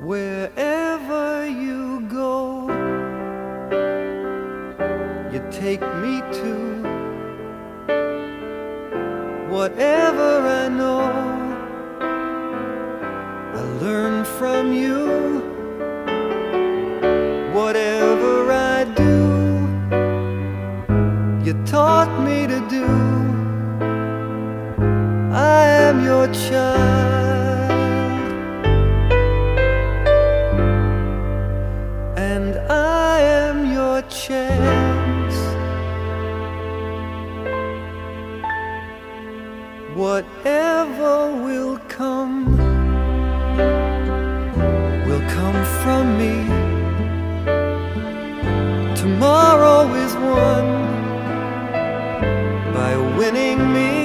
wherever you go. You take me to whatever I know. I learn from you. Whatever I do, you taught me to do. I am your child. I am your chance. Whatever will come, will come from me. Tomorrow is won by winning me.